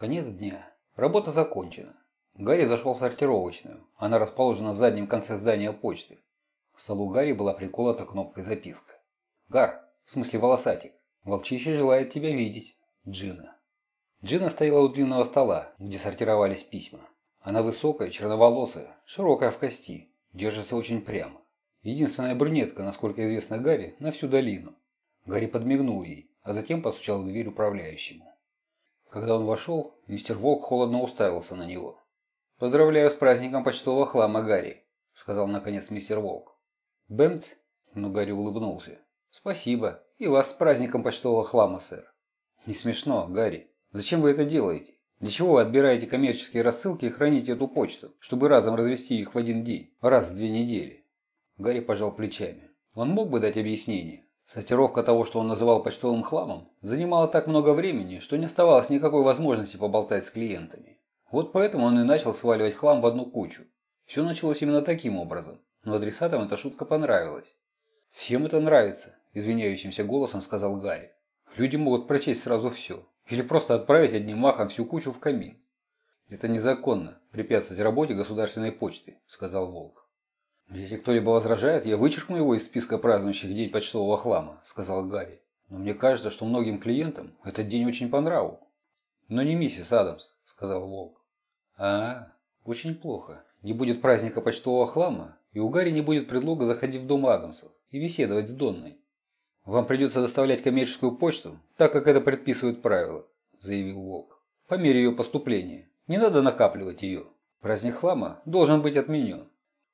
Конец дня. Работа закончена. Гарри зашел в сортировочную. Она расположена в заднем конце здания почты. К столу Гарри была приколота кнопкой записка. «Гар, в смысле волосатик, волчище желает тебя видеть. Джина». Джина стояла у длинного стола, где сортировались письма. Она высокая, черноволосая, широкая в кости, держится очень прямо. Единственная брюнетка, насколько известно Гарри, на всю долину. Гарри подмигнул ей, а затем постучал в дверь управляющему. Когда он вошел, мистер Волк холодно уставился на него. «Поздравляю с праздником почтового хлама, Гарри», — сказал наконец мистер Волк. «Бэмц?» — но Гарри улыбнулся. «Спасибо. И вас с праздником почтового хлама, сэр». «Не смешно, Гарри. Зачем вы это делаете? Для чего вы отбираете коммерческие рассылки и храните эту почту, чтобы разом развести их в один день, раз в две недели?» Гарри пожал плечами. Он мог бы дать объяснение. Сортировка того, что он называл почтовым хламом, занимала так много времени, что не оставалось никакой возможности поболтать с клиентами. Вот поэтому он и начал сваливать хлам в одну кучу. Все началось именно таким образом, но адресатам эта шутка понравилась. «Всем это нравится», – извиняющимся голосом сказал Гарри. «Люди могут прочесть сразу все. Или просто отправить одним махом всю кучу в камин. «Это незаконно, препятствовать работе государственной почты», – сказал Волк. «Если кто-либо возражает, я вычеркну его из списка празднующих день почтового хлама», – сказал Гарри. «Но мне кажется, что многим клиентам этот день очень по нраву». «Но не миссис Адамс», – сказал Волк. «А, очень плохо. Не будет праздника почтового хлама, и у Гарри не будет предлога заходить в дом Адамсов и беседовать с Донной. «Вам придется доставлять коммерческую почту, так как это предписывают правила», – заявил Волк. «По мере ее поступления. Не надо накапливать ее. Праздник хлама должен быть отменен».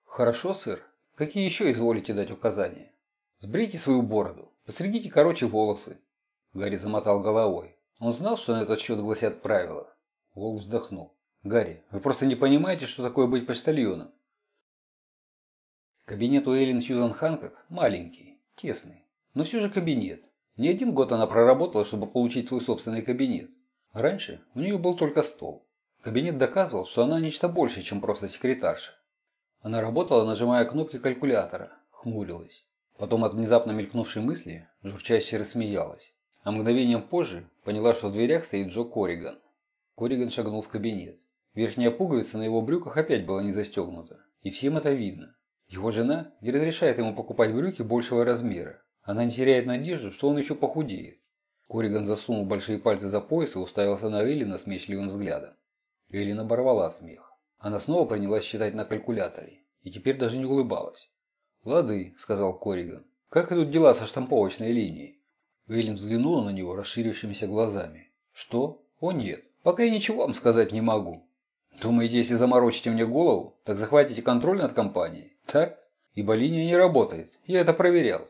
«Хорошо, сэр. Какие еще изволите дать указания?» «Сбрейте свою бороду. Постригите короче волосы». Гарри замотал головой. Он знал, что на этот счет гласят правила. Волк вздохнул. «Гарри, вы просто не понимаете, что такое быть почтальоном». Кабинет у Эллен Сьюзан Ханкок маленький, тесный. Но все же кабинет. Не один год она проработала, чтобы получить свой собственный кабинет. Раньше у нее был только стол. Кабинет доказывал, что она нечто большее, чем просто секретарша. Она работала, нажимая кнопки калькулятора, хмурилась. Потом от внезапно мелькнувшей мысли журчаще рассмеялась. А мгновением позже поняла, что в дверях стоит Джо Кориган. Кориган шагнул в кабинет. Верхняя пуговица на его брюках опять была не застегнута. И всем это видно. Его жена не разрешает ему покупать брюки большего размера. Она не теряет надежду, что он еще похудеет. Кориган засунул большие пальцы за пояс и уставился на Элли насмешливым взглядом. Эллин оборвала смех. Она снова принялась считать на калькуляторе и теперь даже не улыбалась. «Лады», – сказал Кориган. «Как идут дела со штамповочной линией?» Эллин взглянула на него расширившимися глазами. «Что? О нет, пока я ничего вам сказать не могу. Думаете, если заморочите мне голову, так захватите контроль над компанией? Так? Ибо линия не работает. Я это проверял.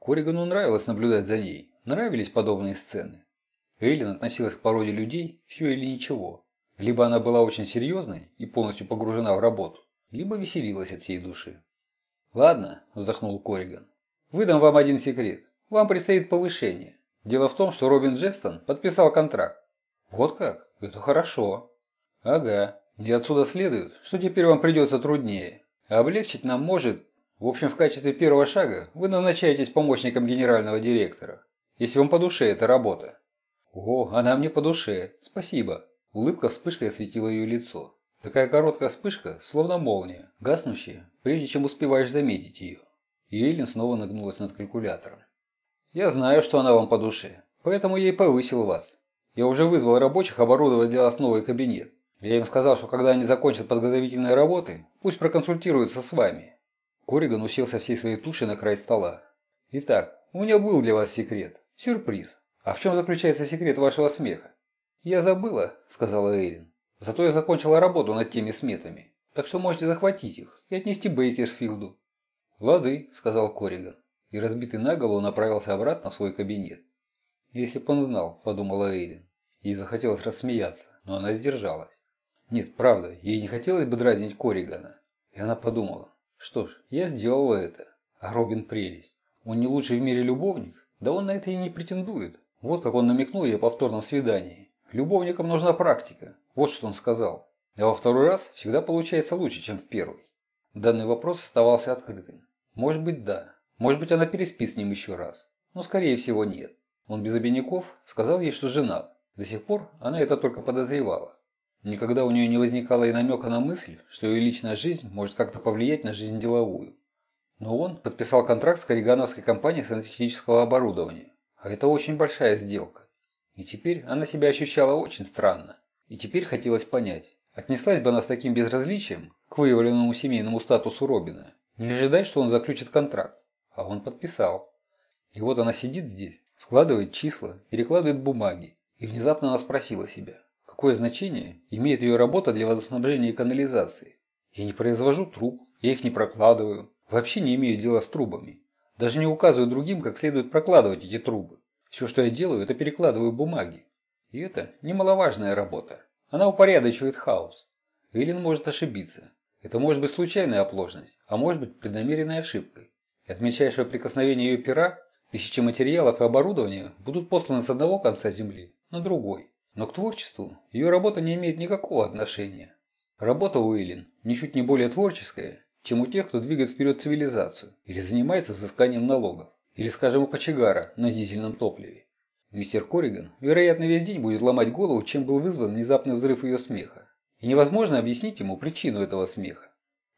Коригану нравилось наблюдать за ней, нравились подобные сцены. Эйлин относилась к породе людей «все или ничего». Либо она была очень серьезной и полностью погружена в работу, либо веселилась от всей души. «Ладно», – вздохнул Кориган. «Выдам вам один секрет. Вам предстоит повышение. Дело в том, что Робин Джекстон подписал контракт». «Вот как? Это хорошо». «Ага. И отсюда следует, что теперь вам придется труднее. Облегчить нам может в общем, в качестве первого шага вы назначаетесь помощником генерального директора, если вам по душе эта работа. О, она мне по душе. Спасибо. Улыбка вспышкой осветила ее лицо. Такая короткая вспышка, словно молния, гаснущая, прежде чем успеваешь заметить ее. И Эллин снова нагнулась над калькулятором. «Я знаю, что она вам по душе, поэтому я и повысил вас. Я уже вызвал рабочих оборудовать для вас новый кабинет. Я им сказал, что когда они закончат подготовительные работы, пусть проконсультируются с вами. Кориган уселся всей своей тушей на край стола. «Итак, у меня был для вас секрет. Сюрприз. А в чем заключается секрет вашего смеха?» «Я забыла», – сказала Эйрин. «Зато я закончила работу над теми сметами. Так что можете захватить их и отнести Бейкерсфилду». «Лады», – сказал Кориган. И разбитый наголо направился обратно в свой кабинет. «Если б он знал», – подумала Эйрин. Ей захотелось рассмеяться, но она сдержалась. Нет, правда, ей не хотелось бы дразнить Коригана. И она подумала, что ж, я сделала это. А Робин прелесть. Он не лучший в мире любовник? Да он на это и не претендует. Вот как он намекнул ей о повторном свидании. Любовникам нужна практика. Вот что он сказал. А во второй раз всегда получается лучше, чем в первый. Данный вопрос оставался открытым. Может быть, да. Может быть, она переспит с ним еще раз. Но, скорее всего, нет. Он без обиняков сказал ей, что женат. До сих пор она это только подозревала. Никогда у нее не возникало и намека на мысль, что ее личная жизнь может как-то повлиять на жизнь деловую. Но он подписал контракт с Корригановской компанией сантехнического оборудования. А это очень большая сделка. И теперь она себя ощущала очень странно. И теперь хотелось понять, отнеслась бы она с таким безразличием к выявленному семейному статусу Робина, не ожидать, что он заключит контракт. А он подписал. И вот она сидит здесь, складывает числа, перекладывает бумаги. И внезапно она спросила себя, какое значение имеет ее работа для водоснабжения и канализации. Я не произвожу труб, я их не прокладываю, вообще не имею дела с трубами. Даже не указываю другим, как следует прокладывать эти трубы. Все, что я делаю, это перекладываю бумаги. И это немаловажная работа. Она упорядочивает хаос. Эйлин может ошибиться. Это может быть случайная оплошность, а может быть преднамеренной ошибкой. И от мельчайшего прикосновения ее пера тысячи материалов и оборудования будут посланы с одного конца Земли на другой. Но к творчеству ее работа не имеет никакого отношения. Работа у Эйлин ничуть не более творческая, чем у тех, кто двигает вперед цивилизацию или занимается взысканием налогов. Или, скажем, у кочегара на дизельном топливе. Мистер Корриган, вероятно, весь день будет ломать голову, чем был вызван внезапный взрыв ее смеха. И невозможно объяснить ему причину этого смеха.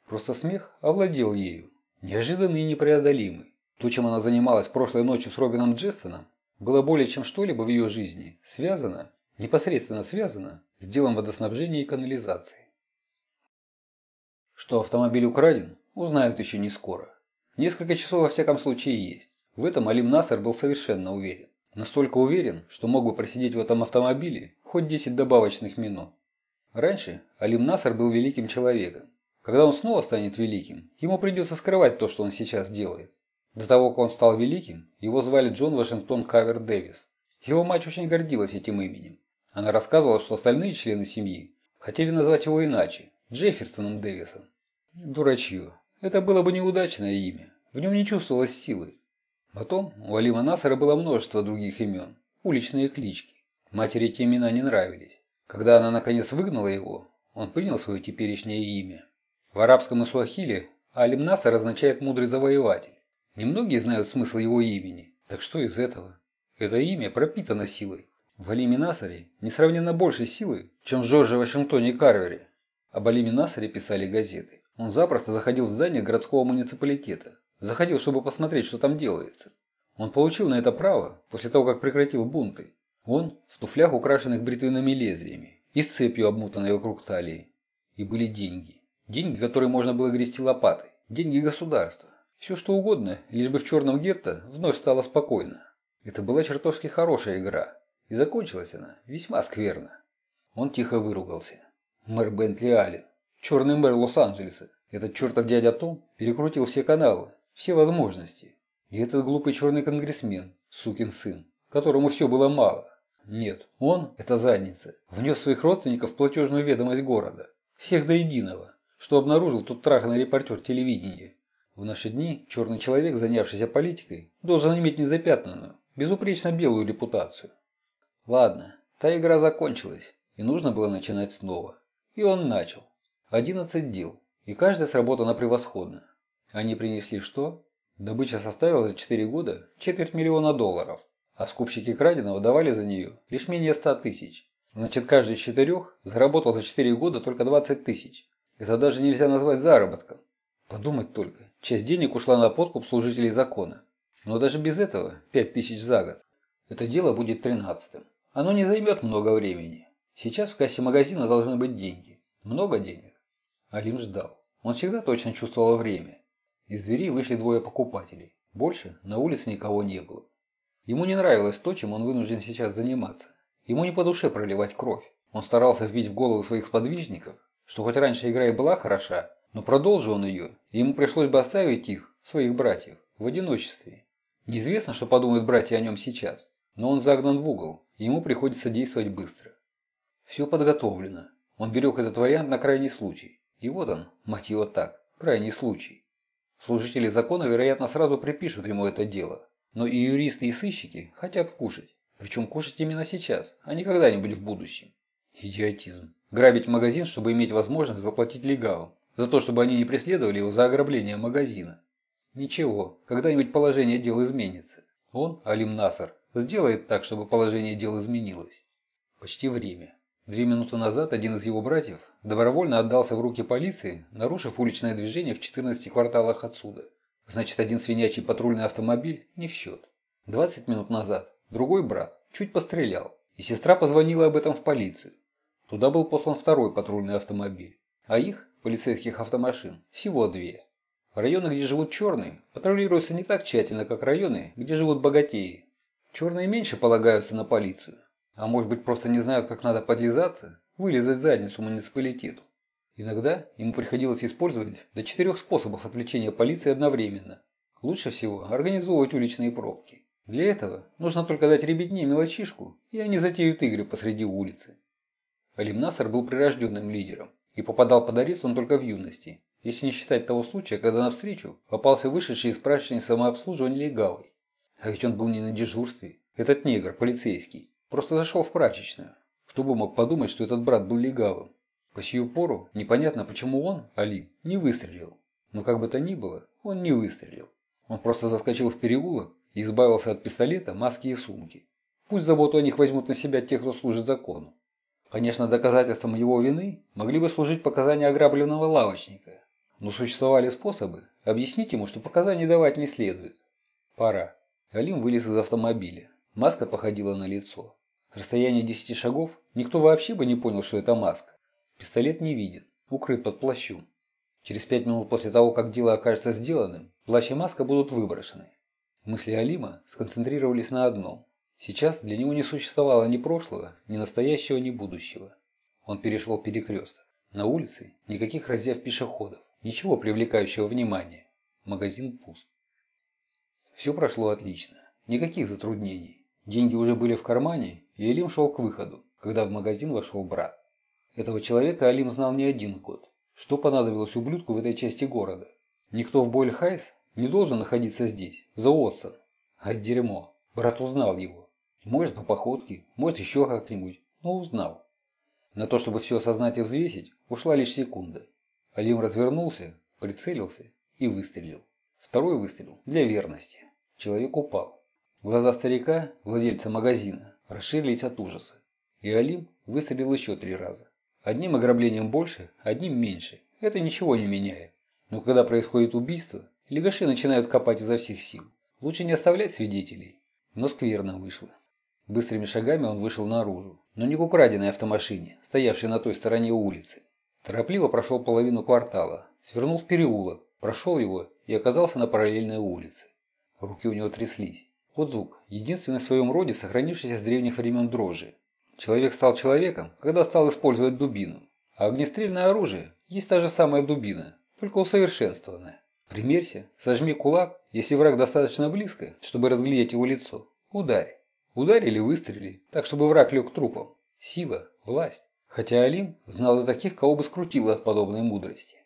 Просто смех овладел ею, неожиданный и непреодолимый. То, чем она занималась прошлой ночью с Робином Джестоном, было более чем что-либо в ее жизни связано, непосредственно связано с делом водоснабжения и канализации. Что автомобиль украден, узнают еще не скоро. Несколько часов во всяком случае есть. В этом Алим Насар был совершенно уверен. Настолько уверен, что мог бы просидеть в этом автомобиле хоть 10 добавочных минут. Раньше Алим Насар был великим человеком. Когда он снова станет великим, ему придется скрывать то, что он сейчас делает. До того, как он стал великим, его звали Джон Вашингтон Кавер Дэвис. Его мать очень гордилась этим именем. Она рассказывала, что остальные члены семьи хотели назвать его иначе – Джефферсоном Дэвисом. Дурачье. Это было бы неудачное имя. В нем не чувствовалось силы. Потом у Алима Насара было множество других имен, уличные клички. Матери эти имена не нравились. Когда она наконец выгнала его, он принял свое теперешнее имя. В арабском исуахиле Алим Насар означает «мудрый завоеватель». Немногие знают смысл его имени, так что из этого? Это имя пропитано силой. В Алиме Насаре несравненно больше силы, чем в Джордже Вашингтоне Карвере. Об Алиме Насаре писали газеты. Он запросто заходил в здание городского муниципалитета, Заходил, чтобы посмотреть, что там делается. Он получил на это право после того, как прекратил бунты. Он в туфлях, украшенных бритвенными лезвиями, и с цепью, обмутанной вокруг талии. И были деньги. Деньги, которые можно было грести лопатой. Деньги государства. Все что угодно, лишь бы в черном гетто вновь стало спокойно. Это была чертовски хорошая игра. И закончилась она весьма скверно. Он тихо выругался. Мэр Бентли Аллен. Черный мэр Лос-Анджелеса. Этот чертов дядя Том перекрутил все каналы все возможности. И этот глупый черный конгрессмен, сукин сын, которому все было мало. Нет, он, эта задница, внес своих родственников в платежную ведомость города. Всех до единого, что обнаружил тот траханный репортер телевидения. В наши дни черный человек, занявшийся политикой, должен иметь незапятнанную, безупречно белую репутацию. Ладно, та игра закончилась, и нужно было начинать снова. И он начал. Одиннадцать дел, и каждая сработана превосходно. Они принесли что? Добыча составила за 4 года четверть миллиона долларов, а скупщики краденого давали за нее лишь менее 100 тысяч. Значит, каждый из четырех заработал за 4 года только 20 тысяч. Это даже нельзя назвать заработком. Подумать только, часть денег ушла на подкуп служителей закона. Но даже без этого 5 тысяч за год. Это дело будет тринадцатым. Оно не займет много времени. Сейчас в кассе магазина должны быть деньги. Много денег. Алим ждал. Он всегда точно чувствовал время. Из двери вышли двое покупателей. Больше на улице никого не было. Ему не нравилось то, чем он вынужден сейчас заниматься. Ему не по душе проливать кровь. Он старался вбить в голову своих сподвижников, что хоть раньше игра и была хороша, но продолжил он ее, и ему пришлось бы оставить их, своих братьев, в одиночестве. Неизвестно, что подумают братья о нем сейчас, но он загнан в угол, и ему приходится действовать быстро. Все подготовлено. Он берег этот вариант на крайний случай. И вот он, мать его так, крайний случай. Служители закона, вероятно, сразу припишут ему это дело. Но и юристы, и сыщики хотят кушать. Причем кушать именно сейчас, а не когда-нибудь в будущем. Идиотизм. Грабить магазин, чтобы иметь возможность заплатить легалам. За то, чтобы они не преследовали его за ограбление магазина. Ничего, когда-нибудь положение дел изменится. Он, Алим Насар, сделает так, чтобы положение дел изменилось. Почти время. Две минуты назад один из его братьев добровольно отдался в руки полиции, нарушив уличное движение в 14 кварталах отсюда. Значит, один свинячий патрульный автомобиль не в счет. 20 минут назад другой брат чуть пострелял, и сестра позвонила об этом в полицию. Туда был послан второй патрульный автомобиль, а их, полицейских автомашин, всего две. Районы, где живут черные, патрулируются не так тщательно, как районы, где живут богатеи. Черные меньше полагаются на полицию, а может быть просто не знают, как надо подлизаться, вылезать задницу муниципалитету. Иногда ему приходилось использовать до четырех способов отвлечения полиции одновременно. Лучше всего организовывать уличные пробки. Для этого нужно только дать ребятне мелочишку, и они затеют игры посреди улицы. Алим Насар был прирожденным лидером, и попадал под арест он только в юности, если не считать того случая, когда навстречу попался вышедший из прачечной самообслуживания легавый. А ведь он был не на дежурстве. Этот негр, полицейский, просто зашел в прачечную. Кто бы мог подумать, что этот брат был легавым. По сию пору непонятно, почему он, Али, не выстрелил. Но как бы то ни было, он не выстрелил. Он просто заскочил в переулок и избавился от пистолета, маски и сумки. Пусть заботу о них возьмут на себя те, кто служит закону. Конечно, доказательством его вины могли бы служить показания ограбленного лавочника, но существовали способы объяснить ему, что показаний давать не следует. Пора. Галим вылез из автомобиля. Маска походила на лицо. С расстояния десяти шагов никто вообще бы не понял, что это маска. Пистолет не виден, укрыт под плащом. Через пять минут после того, как дело окажется сделанным, плащ и маска будут выброшены. Мысли Алима сконцентрировались на одном. Сейчас для него не существовало ни прошлого, ни настоящего, ни будущего. Он перешел перекресток. На улице никаких разъяв пешеходов. Ничего привлекающего внимания. Магазин пуст. Все прошло отлично. Никаких затруднений. Деньги уже были в кармане, и Алим шел к выходу, когда в магазин вошел брат. Этого человека Алим знал не один год. Что понадобилось ублюдку в этой части города? Никто в Бойльхайс не должен находиться здесь, за Уотсон. А дерьмо. Брат узнал его. Может, по походке, может, еще как-нибудь, но узнал. На то, чтобы все осознать и взвесить, ушла лишь секунда. Алим развернулся, прицелился и выстрелил. Второй выстрел для верности. Человек упал. Глаза старика, владельца магазина, расширились от ужаса. И Алим выстрелил еще три раза. Одним ограблением больше, одним меньше. Это ничего не меняет. Но когда происходит убийство, легаши начинают копать изо всех сил. Лучше не оставлять свидетелей. Но скверно вышло. Быстрыми шагами он вышел наружу, но не к украденной автомашине, стоявшей на той стороне улицы. Торопливо прошел половину квартала, свернул в переулок, прошел его и оказался на параллельной улице. Руки у него тряслись. Звук, единственный в своем роде, сохранившийся с древних времен дрожи. Человек стал человеком, когда стал использовать дубину. А огнестрельное оружие есть та же самая дубина, только усовершенствованная. Примерься, сожми кулак, если враг достаточно близко, чтобы разглядеть его лицо. Ударь. Ударь или выстрели, так чтобы враг лег трупом. Сила, власть. Хотя Алим знал и таких, кого бы скрутило от подобной мудрости.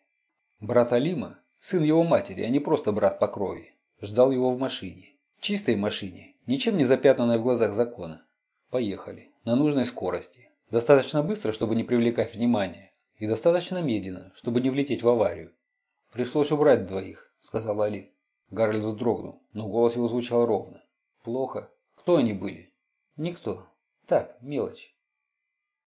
Брат Алима, сын его матери, а не просто брат по крови, ждал его в машине. Чистой машине, ничем не запятнанной в глазах закона. Поехали. На нужной скорости. Достаточно быстро, чтобы не привлекать внимания. И достаточно медленно, чтобы не влететь в аварию. «Пришлось убрать двоих», — сказал Али. Гарольд вздрогнул, но голос его звучал ровно. «Плохо. Кто они были?» «Никто. Так, мелочь.